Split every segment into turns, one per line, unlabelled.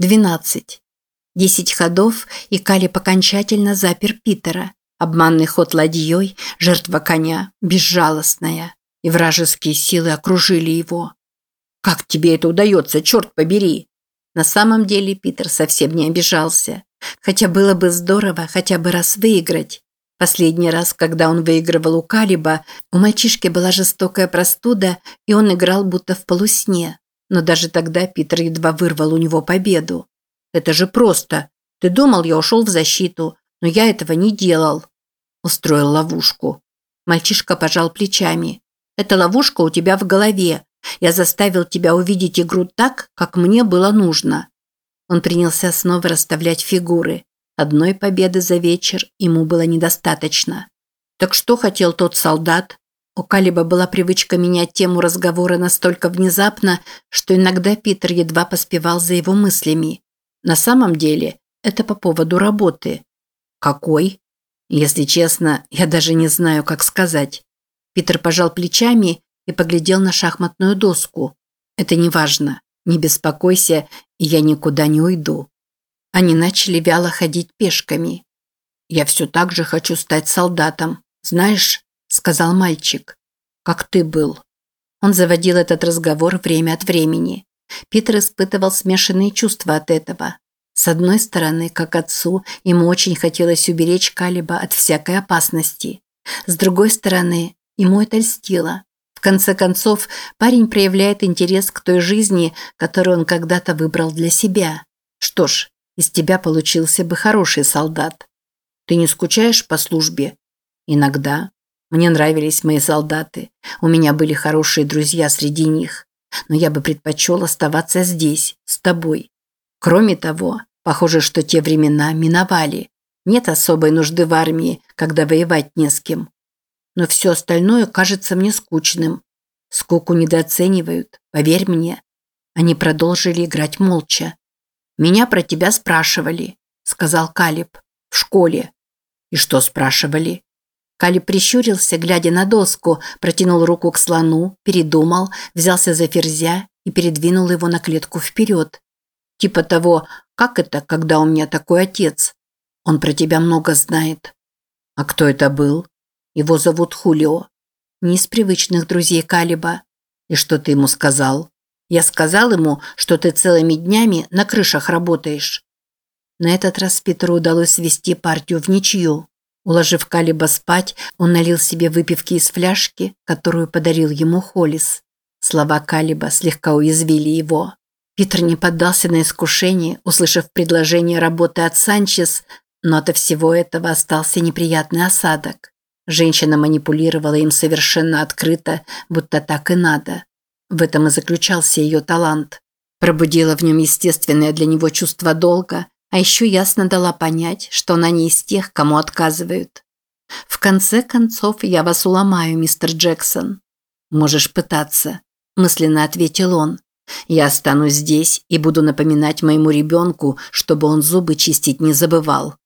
Двенадцать. Десять ходов, и Калиб окончательно запер Питера. Обманный ход ладьей, жертва коня, безжалостная. И вражеские силы окружили его. «Как тебе это удается, черт побери?» На самом деле Питер совсем не обижался. Хотя было бы здорово хотя бы раз выиграть. Последний раз, когда он выигрывал у Калиба, у мальчишки была жестокая простуда, и он играл будто в полусне. Но даже тогда Питер едва вырвал у него победу. «Это же просто. Ты думал, я ушел в защиту, но я этого не делал». Устроил ловушку. Мальчишка пожал плечами. «Эта ловушка у тебя в голове. Я заставил тебя увидеть игру так, как мне было нужно». Он принялся снова расставлять фигуры. Одной победы за вечер ему было недостаточно. Так что хотел тот солдат? У Калиба была привычка менять тему разговора настолько внезапно, что иногда Питер едва поспевал за его мыслями. На самом деле, это по поводу работы. Какой? Если честно, я даже не знаю, как сказать. Питер пожал плечами и поглядел на шахматную доску. Это не важно. Не беспокойся, я никуда не уйду. Они начали вяло ходить пешками. «Я все так же хочу стать солдатом, знаешь», – сказал мальчик. «Как ты был». Он заводил этот разговор время от времени. Питер испытывал смешанные чувства от этого. С одной стороны, как отцу, ему очень хотелось уберечь Калиба от всякой опасности. С другой стороны, ему это льстило. В конце концов, парень проявляет интерес к той жизни, которую он когда-то выбрал для себя. Что ж, из тебя получился бы хороший солдат. Ты не скучаешь по службе? Иногда. Мне нравились мои солдаты. У меня были хорошие друзья среди них. Но я бы предпочел оставаться здесь, с тобой. Кроме того, похоже, что те времена миновали. Нет особой нужды в армии, когда воевать не с кем. Но все остальное кажется мне скучным. Скуку недооценивают, поверь мне. Они продолжили играть молча. «Меня про тебя спрашивали», – сказал Калиб. «В школе». «И что спрашивали?» Калиб прищурился, глядя на доску, протянул руку к слону, передумал, взялся за ферзя и передвинул его на клетку вперед. Типа того, как это, когда у меня такой отец? Он про тебя много знает. А кто это был? Его зовут Хулио. Не из привычных друзей Калиба. И что ты ему сказал? Я сказал ему, что ты целыми днями на крышах работаешь. На этот раз Петру удалось свести партию в ничью. Уложив Калиба спать, он налил себе выпивки из фляжки, которую подарил ему Холис. Слова Калиба слегка уязвили его. Питер не поддался на искушение, услышав предложение работы от Санчес, но от всего этого остался неприятный осадок. Женщина манипулировала им совершенно открыто, будто так и надо. В этом и заключался ее талант. Пробудила в нем естественное для него чувство долга, а еще ясно дала понять, что она не из тех, кому отказывают. «В конце концов, я вас уломаю, мистер Джексон». «Можешь пытаться», – мысленно ответил он. «Я останусь здесь и буду напоминать моему ребенку, чтобы он зубы чистить не забывал».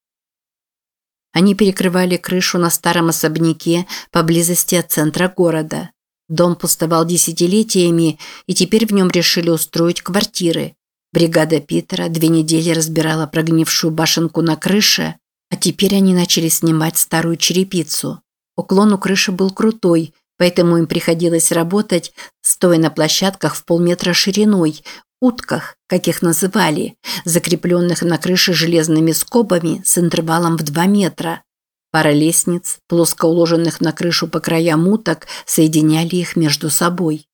Они перекрывали крышу на старом особняке поблизости от центра города. Дом пустовал десятилетиями, и теперь в нем решили устроить квартиры. Бригада Питера две недели разбирала прогнившую башенку на крыше, а теперь они начали снимать старую черепицу. Уклон у крыши был крутой, поэтому им приходилось работать, стоя на площадках в полметра шириной, утках, как их называли, закрепленных на крыше железными скобами с интервалом в 2 метра. Пара лестниц, плоско уложенных на крышу по краям уток, соединяли их между собой.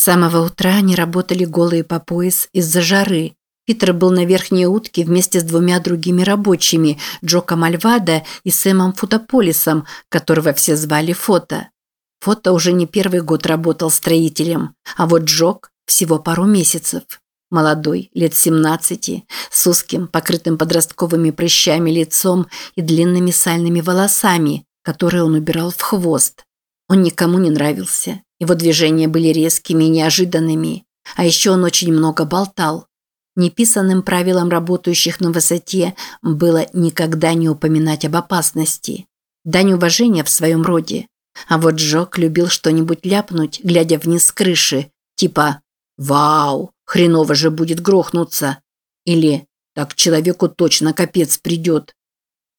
С самого утра они работали голые по пояс из-за жары. Питер был на верхней утке вместе с двумя другими рабочими, Джока Мальвада и Сэмом Футополисом, которого все звали Фото. Фото уже не первый год работал строителем, а вот Джок всего пару месяцев. Молодой, лет 17, с узким, покрытым подростковыми прыщами лицом и длинными сальными волосами, которые он убирал в хвост. Он никому не нравился. Его движения были резкими и неожиданными. А еще он очень много болтал. Неписанным правилом работающих на высоте было никогда не упоминать об опасности. Дань уважения в своем роде. А вот Джок любил что-нибудь ляпнуть, глядя вниз с крыши, типа «Вау, Хреново же будет грохнуться. Или «так человеку точно капец придет».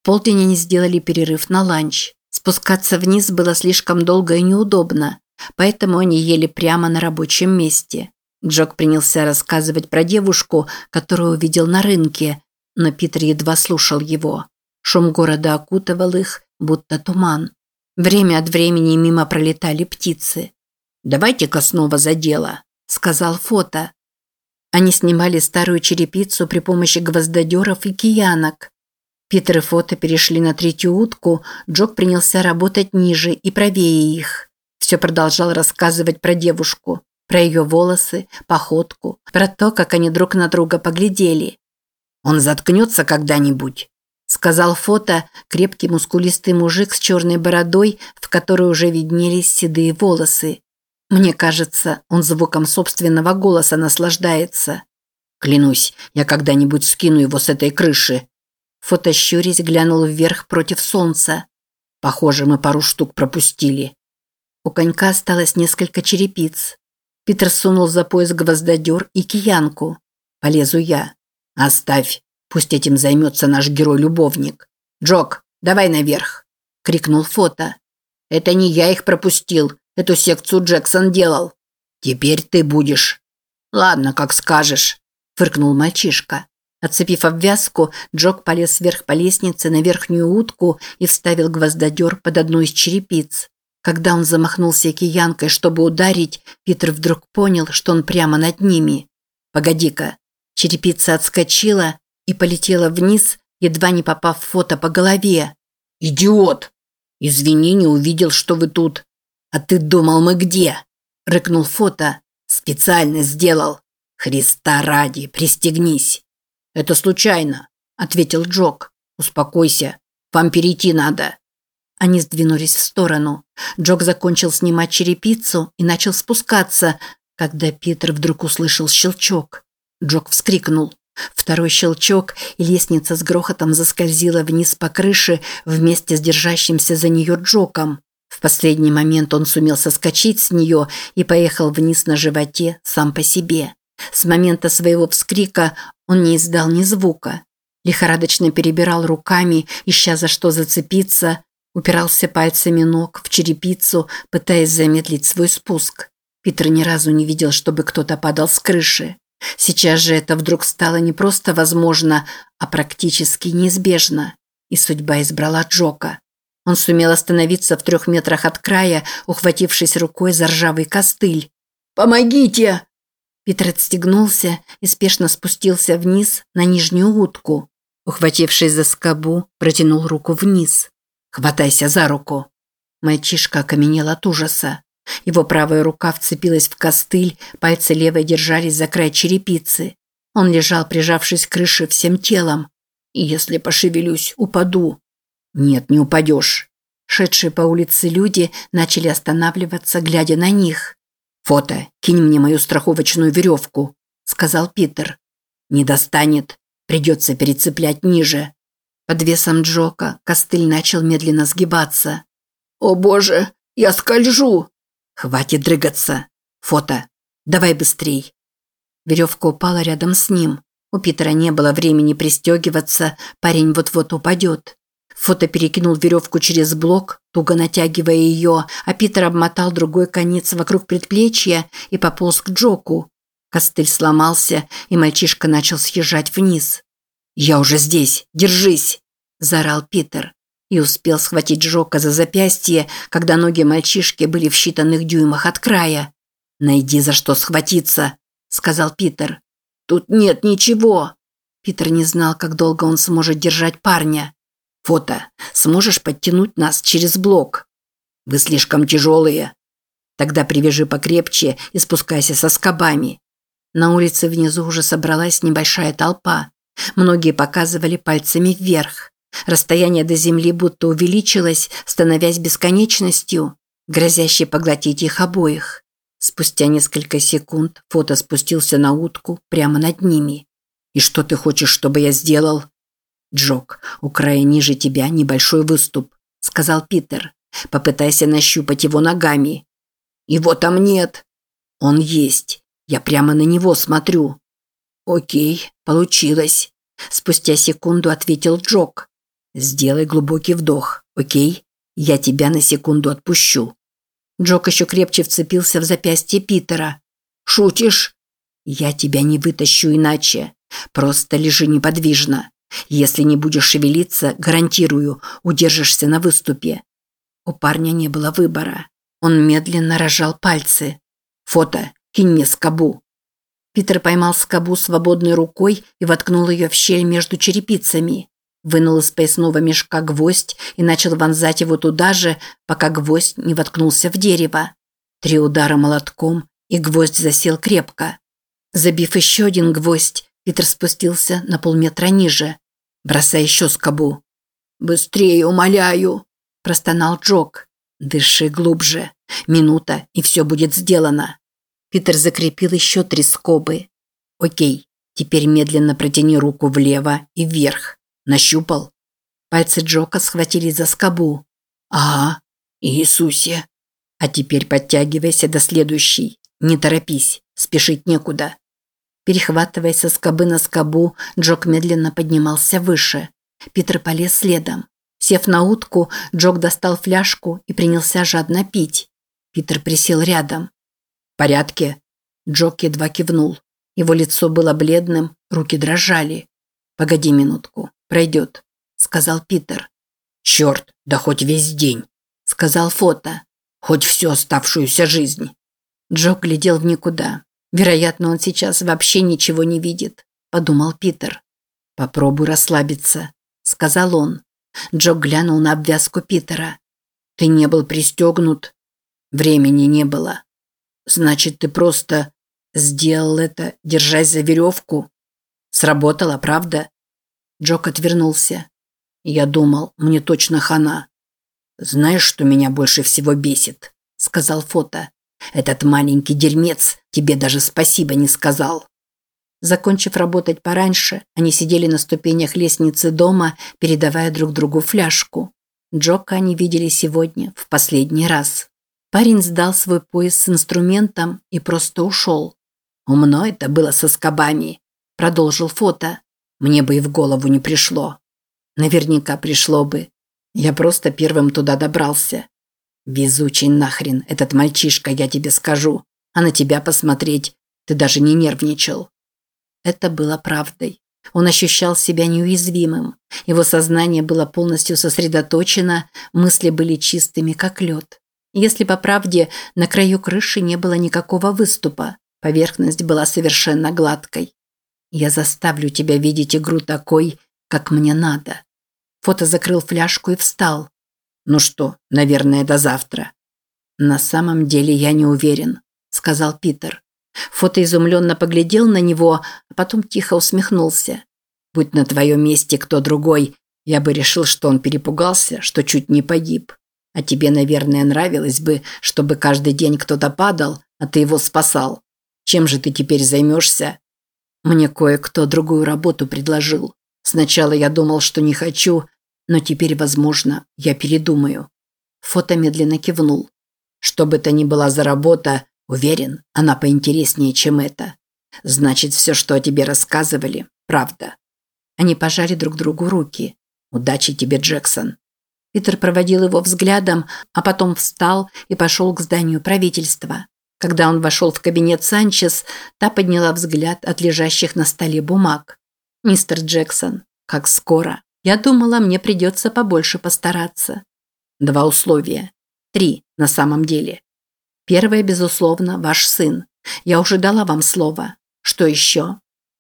В полдень они сделали перерыв на ланч. Спускаться вниз было слишком долго и неудобно, поэтому они ели прямо на рабочем месте. Джок принялся рассказывать про девушку, которую увидел на рынке, но Питер едва слушал его. Шум города окутывал их, будто туман. Время от времени мимо пролетали птицы. «Давайте-ка снова за дело», – сказал Фото. Они снимали старую черепицу при помощи гвоздодеров и киянок. Питер и Фото перешли на третью утку, Джок принялся работать ниже и правее их. Все продолжал рассказывать про девушку, про ее волосы, походку, про то, как они друг на друга поглядели. «Он заткнется когда-нибудь?» сказал Фото, крепкий мускулистый мужик с черной бородой, в которой уже виднелись седые волосы. Мне кажется, он звуком собственного голоса наслаждается. Клянусь, я когда-нибудь скину его с этой крыши. Фото щурясь глянул вверх против солнца. Похоже, мы пару штук пропустили. У конька осталось несколько черепиц. Питер сунул за пояс гвоздодер и киянку. Полезу я. Оставь. Пусть этим займется наш герой-любовник. Джок, давай наверх!» – крикнул Фото. «Это не я их пропустил. Эту секцию Джексон делал. Теперь ты будешь». «Ладно, как скажешь», – фыркнул мальчишка. Отцепив обвязку, Джок полез вверх по лестнице на верхнюю утку и вставил гвоздодер под одну из черепиц. Когда он замахнулся киянкой, чтобы ударить, Питер вдруг понял, что он прямо над ними. «Погоди-ка». Черепица отскочила, и полетела вниз, едва не попав в фото по голове. «Идиот! Извини, не увидел, что вы тут. А ты думал, мы где?» – рыкнул фото. «Специально сделал. Христа ради, пристегнись!» «Это случайно», – ответил Джок. «Успокойся. Вам перейти надо». Они сдвинулись в сторону. Джок закончил снимать черепицу и начал спускаться, когда Питер вдруг услышал щелчок. Джок вскрикнул. Второй щелчок, и лестница с грохотом заскользила вниз по крыше вместе с держащимся за нее Джоком. В последний момент он сумел соскочить с нее и поехал вниз на животе сам по себе. С момента своего вскрика он не издал ни звука. Лихорадочно перебирал руками, ища за что зацепиться, упирался пальцами ног в черепицу, пытаясь замедлить свой спуск. Питер ни разу не видел, чтобы кто-то падал с крыши. Сейчас же это вдруг стало не просто возможно, а практически неизбежно. И судьба избрала Джока. Он сумел остановиться в трех метрах от края, ухватившись рукой за ржавый костыль. «Помогите!» Питер отстегнулся и спешно спустился вниз на нижнюю утку. Ухватившись за скобу, протянул руку вниз. «Хватайся за руку!» Мальчишка окаменел от ужаса. Его правая рука вцепилась в костыль, пальцы левой держались за край черепицы. Он лежал, прижавшись к крыше всем телом. Если пошевелюсь, упаду. Нет, не упадешь. Шедшие по улице люди начали останавливаться, глядя на них. «Фото, кинь мне мою страховочную веревку», – сказал Питер. «Не достанет. Придется перецеплять ниже». Под весом Джока костыль начал медленно сгибаться. «О боже, я скольжу!» «Хватит дрыгаться! Фото! Давай быстрей!» Веревка упала рядом с ним. У Питера не было времени пристегиваться, парень вот-вот упадет. Фото перекинул веревку через блок, туго натягивая ее, а Питер обмотал другой конец вокруг предплечья и пополз к Джоку. Костыль сломался, и мальчишка начал съезжать вниз. «Я уже здесь! Держись!» – заорал Питер и успел схватить Джока за запястье, когда ноги мальчишки были в считанных дюймах от края. «Найди за что схватиться», – сказал Питер. «Тут нет ничего». Питер не знал, как долго он сможет держать парня. «Фото, сможешь подтянуть нас через блок?» «Вы слишком тяжелые». «Тогда привяжи покрепче и спускайся со скобами». На улице внизу уже собралась небольшая толпа. Многие показывали пальцами вверх. Расстояние до земли будто увеличилось, становясь бесконечностью, грозящей поглотить их обоих. Спустя несколько секунд фото спустился на утку прямо над ними. «И что ты хочешь, чтобы я сделал?» «Джок, у края ниже тебя небольшой выступ», – сказал Питер. «Попытайся нащупать его ногами». «Его там нет». «Он есть. Я прямо на него смотрю». «Окей, получилось», – спустя секунду ответил Джок. «Сделай глубокий вдох, окей? Я тебя на секунду отпущу». Джок еще крепче вцепился в запястье Питера. «Шутишь?» «Я тебя не вытащу иначе. Просто лежи неподвижно. Если не будешь шевелиться, гарантирую, удержишься на выступе». У парня не было выбора. Он медленно рожал пальцы. «Фото, кинь мне скобу». Питер поймал скобу свободной рукой и воткнул ее в щель между черепицами. Вынул из поясного мешка гвоздь и начал вонзать его туда же, пока гвоздь не воткнулся в дерево. Три удара молотком, и гвоздь засел крепко. Забив еще один гвоздь, Питер спустился на полметра ниже. «Бросай еще скобу». «Быстрее, умоляю!» – простонал Джок. «Дыши глубже. Минута, и все будет сделано». Питер закрепил еще три скобы. «Окей, теперь медленно протяни руку влево и вверх. Нащупал?» Пальцы Джока схватились за скобу. «Ага, Иисусе!» «А теперь подтягивайся до следующей. Не торопись, спешить некуда». Перехватывая со скобы на скобу, Джок медленно поднимался выше. Питер полез следом. Сев на утку, Джок достал фляжку и принялся жадно пить. Питер присел рядом. «В порядке?» Джок едва кивнул. Его лицо было бледным, руки дрожали. «Погоди минутку, пройдет», – сказал Питер. «Черт, да хоть весь день», – сказал Фото. «Хоть всю оставшуюся жизнь». Джок глядел в никуда. Вероятно, он сейчас вообще ничего не видит, подумал Питер. Попробуй расслабиться, сказал он. Джо глянул на обвязку Питера. Ты не был пристегнут. Времени не было. Значит, ты просто сделал это, держась за веревку. Сработало, правда? Джок отвернулся. Я думал, мне точно хана. Знаешь, что меня больше всего бесит? сказал Фото. Этот маленький дерьмец тебе даже спасибо не сказал. Закончив работать пораньше, они сидели на ступенях лестницы дома, передавая друг другу фляжку. Джока они видели сегодня в последний раз. Парень сдал свой пояс с инструментом и просто ушел. «Умно это было со скобами», – продолжил фото. «Мне бы и в голову не пришло». «Наверняка пришло бы. Я просто первым туда добрался. Везучий нахрен этот мальчишка, я тебе скажу. А на тебя посмотреть ты даже не нервничал. Это было правдой. Он ощущал себя неуязвимым. Его сознание было полностью сосредоточено, мысли были чистыми, как лед. Если по правде, на краю крыши не было никакого выступа. Поверхность была совершенно гладкой. Я заставлю тебя видеть игру такой, как мне надо. Фото закрыл фляжку и встал. Ну что, наверное, до завтра. На самом деле я не уверен, сказал Питер. Фото изумленно поглядел на него, а потом тихо усмехнулся. Будь на твоем месте кто другой, я бы решил, что он перепугался, что чуть не погиб. А тебе, наверное, нравилось бы, чтобы каждый день кто-то падал, а ты его спасал. Чем же ты теперь займешься? Мне кое-кто другую работу предложил. Сначала я думал, что не хочу, но теперь, возможно, я передумаю. Фото медленно кивнул. Что бы то ни была за работа, уверен, она поинтереснее, чем это. Значит, все, что о тебе рассказывали, правда. Они пожали друг другу руки. Удачи тебе, Джексон. Питер проводил его взглядом, а потом встал и пошел к зданию правительства. Когда он вошел в кабинет Санчес, та подняла взгляд от лежащих на столе бумаг. «Мистер Джексон, как скоро?» Я думала, мне придется побольше постараться. Два условия. Три, на самом деле. Первое, безусловно, ваш сын. Я уже дала вам слово. Что еще?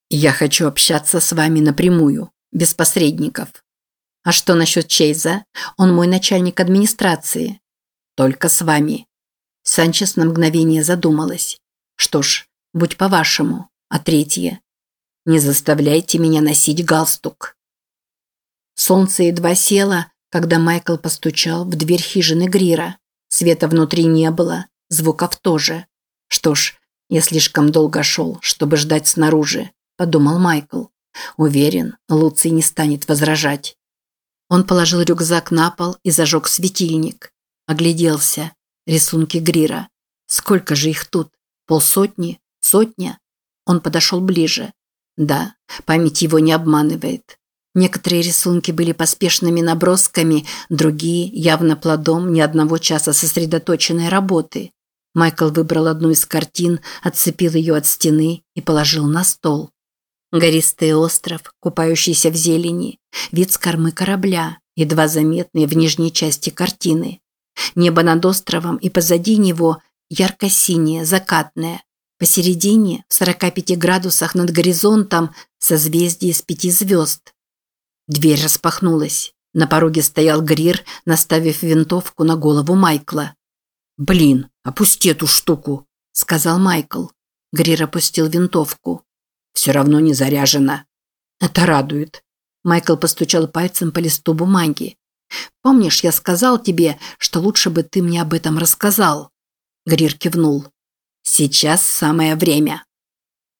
Я хочу общаться с вами напрямую, без посредников. А что насчет Чейза? Он мой начальник администрации. Только с вами. Санчес на мгновение задумалась. Что ж, будь по-вашему. А третье? Не заставляйте меня носить галстук. Солнце едва село, когда Майкл постучал в дверь хижины Грира. Света внутри не было, звуков тоже. Что ж, я слишком долго шел, чтобы ждать снаружи, подумал Майкл. Уверен, Луций не станет возражать. Он положил рюкзак на пол и зажег светильник. Огляделся. Рисунки Грира. Сколько же их тут? Полсотни? Сотня? Он подошел ближе. Да, память его не обманывает. Некоторые рисунки были поспешными набросками, другие – явно плодом ни одного часа сосредоточенной работы. Майкл выбрал одну из картин, отцепил ее от стены и положил на стол. Гористый остров, купающийся в зелени, вид с кормы корабля, едва заметные в нижней части картины. Небо над островом и позади него ярко-синее, закатное. Посередине, в 45 градусах над горизонтом, созвездие из пяти звезд. Дверь распахнулась. На пороге стоял Грир, наставив винтовку на голову Майкла. «Блин, опусти эту штуку», – сказал Майкл. Грир опустил винтовку. «Все равно не заряжена». «Это радует». Майкл постучал пальцем по листу бумаги. «Помнишь, я сказал тебе, что лучше бы ты мне об этом рассказал?» Грир кивнул. «Сейчас самое время».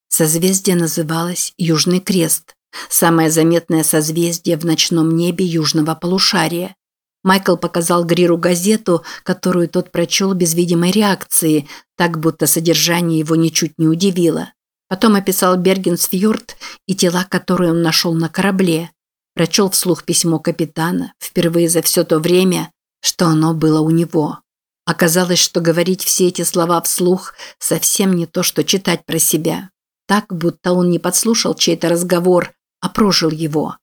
Созвездие называлось «Южный крест». Самое заметное созвездие в ночном небе южного полушария. Майкл показал Гриру газету, которую тот прочел без видимой реакции, так будто содержание его ничуть не удивило. Потом описал Бергенсфьорд и тела, которые он нашел на корабле. Прочел вслух письмо капитана, впервые за все то время, что оно было у него. Оказалось, что говорить все эти слова вслух совсем не то, что читать про себя. Так, будто он не подслушал чей-то разговор, а прожил его.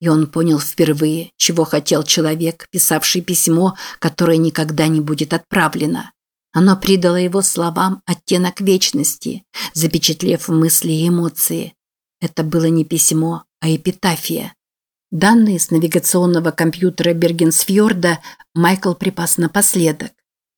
И он понял впервые, чего хотел человек, писавший письмо, которое никогда не будет отправлено. Оно придало его словам оттенок вечности, запечатлев мысли и эмоции. Это было не письмо, а эпитафия. Данные с навигационного компьютера Бергенсфьорда Майкл припас напоследок.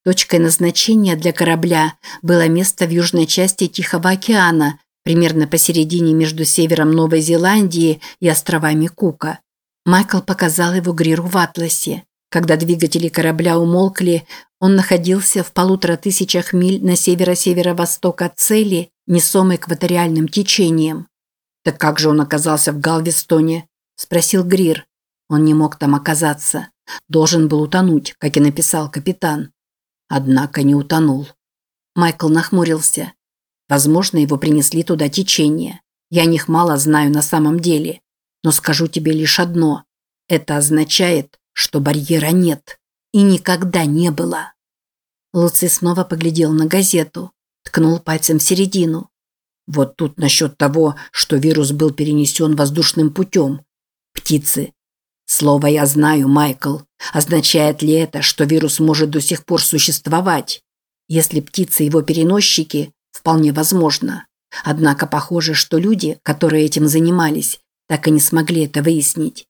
Точкой назначения для корабля было место в южной части Тихого океана, примерно посередине между севером Новой Зеландии и островами Кука. Майкл показал его Гриру в атласе. Когда двигатели корабля умолкли, он находился в полутора тысячах миль на северо-северо-восток от цели, несом экваториальным течением. «Так как же он оказался в Галвестоне?» – спросил Грир. Он не мог там оказаться. Должен был утонуть, как и написал капитан. Однако не утонул. Майкл нахмурился. Возможно, его принесли туда течение. Я о них мало знаю на самом деле. Но скажу тебе лишь одно. Это означает, что барьера нет. И никогда не было. Луций снова поглядел на газету. Ткнул пальцем в середину. Вот тут насчет того, что вирус был перенесен воздушным путем. Птицы. Слово я знаю, Майкл. Означает ли это, что вирус может до сих пор существовать? Если птицы его переносчики, Вполне возможно. Однако похоже, что люди, которые этим занимались, так и не смогли это выяснить.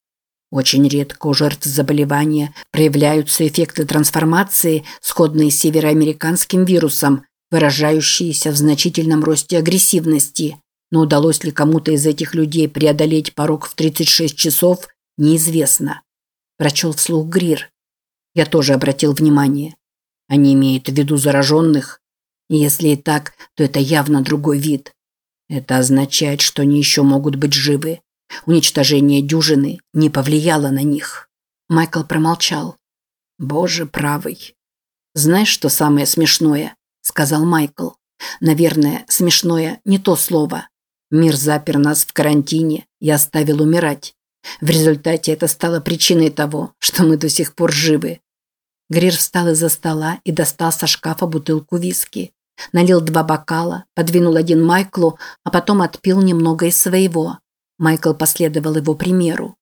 Очень редко у жертв заболевания проявляются эффекты трансформации, сходные с североамериканским вирусом, выражающиеся в значительном росте агрессивности. Но удалось ли кому-то из этих людей преодолеть порог в 36 часов, неизвестно. Прочел вслух Грир. Я тоже обратил внимание. Они имеют в виду зараженных, если и так, то это явно другой вид. Это означает, что они еще могут быть живы. Уничтожение дюжины не повлияло на них. Майкл промолчал. Боже правый. Знаешь, что самое смешное? Сказал Майкл. Наверное, смешное не то слово. Мир запер нас в карантине и оставил умирать. В результате это стало причиной того, что мы до сих пор живы. Грир встал из-за стола и достал со шкафа бутылку виски. Налил два бокала, подвинул один Майклу, а потом отпил немного из своего. Майкл последовал его примеру.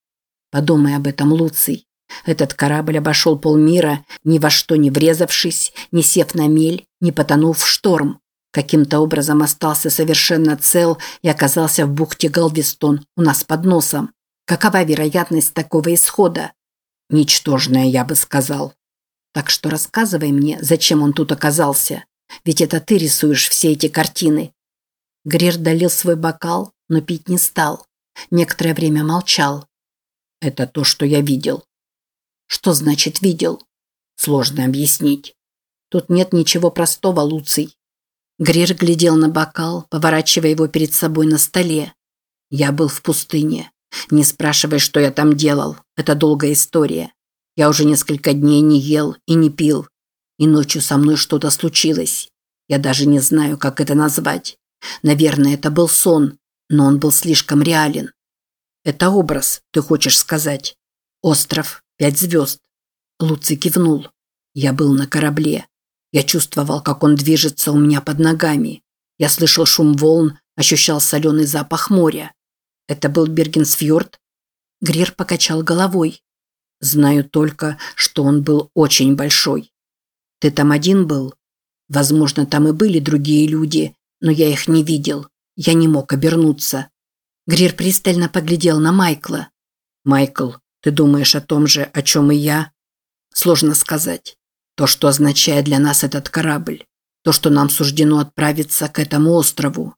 Подумай об этом, Луций. Этот корабль обошел полмира, ни во что не врезавшись, не сев на мель, не потонув в шторм. Каким-то образом остался совершенно цел и оказался в бухте Галвестон у нас под носом. Какова вероятность такого исхода? Ничтожная, я бы сказал. Так что рассказывай мне, зачем он тут оказался. Ведь это ты рисуешь все эти картины. Грир долил свой бокал, но пить не стал. Некоторое время молчал. Это то, что я видел. Что значит видел? Сложно объяснить. Тут нет ничего простого, Луций. Грир глядел на бокал, поворачивая его перед собой на столе. Я был в пустыне. Не спрашивай, что я там делал. Это долгая история. Я уже несколько дней не ел и не пил. И ночью со мной что-то случилось. Я даже не знаю, как это назвать. Наверное, это был сон. Но он был слишком реален. Это образ, ты хочешь сказать? Остров, пять звезд. Луций кивнул. Я был на корабле. Я чувствовал, как он движется у меня под ногами. Я слышал шум волн, ощущал соленый запах моря. Это был Бергенсфьорд? Грир покачал головой. Знаю только, что он был очень большой. Ты там один был? Возможно, там и были другие люди, но я их не видел. Я не мог обернуться. Грир пристально поглядел на Майкла. «Майкл, ты думаешь о том же, о чем и я?» «Сложно сказать. То, что означает для нас этот корабль. То, что нам суждено отправиться к этому острову.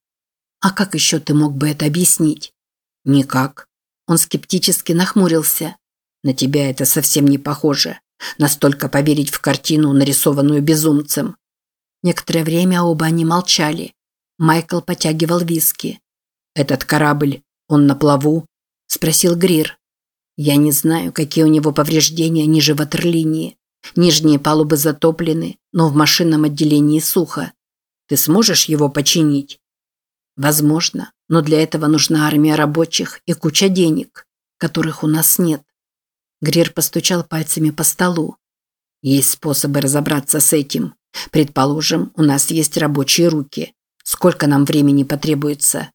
А как еще ты мог бы это объяснить?» «Никак». Он скептически нахмурился. «На тебя это совсем не похоже. Настолько поверить в картину, нарисованную безумцем». Некоторое время оба они молчали. Майкл потягивал виски. «Этот корабль, он на плаву?» – спросил Грир. «Я не знаю, какие у него повреждения ниже ватерлинии. Нижние палубы затоплены, но в машинном отделении сухо. Ты сможешь его починить?» «Возможно, но для этого нужна армия рабочих и куча денег, которых у нас нет». Грир постучал пальцами по столу. «Есть способы разобраться с этим. Предположим, у нас есть рабочие руки. Сколько нам времени потребуется?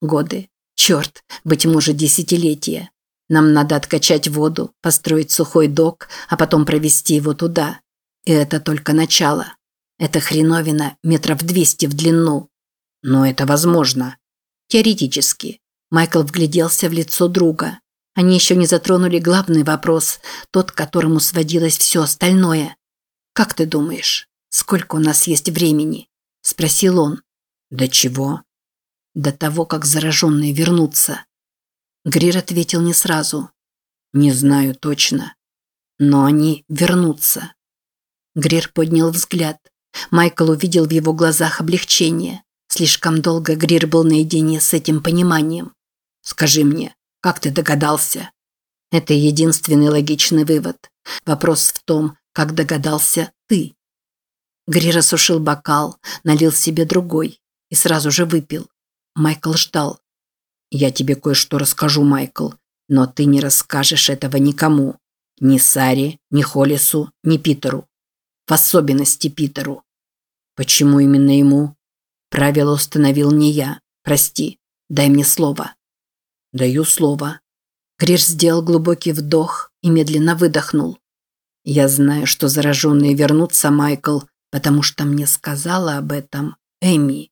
Годы. Черт, быть может, десятилетия. Нам надо откачать воду, построить сухой док, а потом провести его туда. И это только начало. Это хреновина метров двести в длину. Но это возможно. Теоретически. Майкл вгляделся в лицо друга. Они еще не затронули главный вопрос, тот, к которому сводилось все остальное. «Как ты думаешь, сколько у нас есть времени?» – спросил он. «До чего?» «До того, как зараженные вернутся». Грир ответил не сразу. «Не знаю точно. Но они вернутся». Грир поднял взгляд. Майкл увидел в его глазах облегчение. Слишком долго Грир был наедине с этим пониманием. «Скажи мне, как ты догадался?» Это единственный логичный вывод. Вопрос в том, как догадался ты. Грир осушил бокал, налил себе другой и сразу же выпил. Майкл ждал. «Я тебе кое-что расскажу, Майкл, но ты не расскажешь этого никому. Ни Саре, ни Холлису, ни Питеру. В особенности Питеру. Почему именно ему? Правило установил не я. Прости, дай мне слово». «Даю слово». Гриш сделал глубокий вдох и медленно выдохнул. «Я знаю, что зараженные вернутся, Майкл, потому что мне сказала об этом Эми.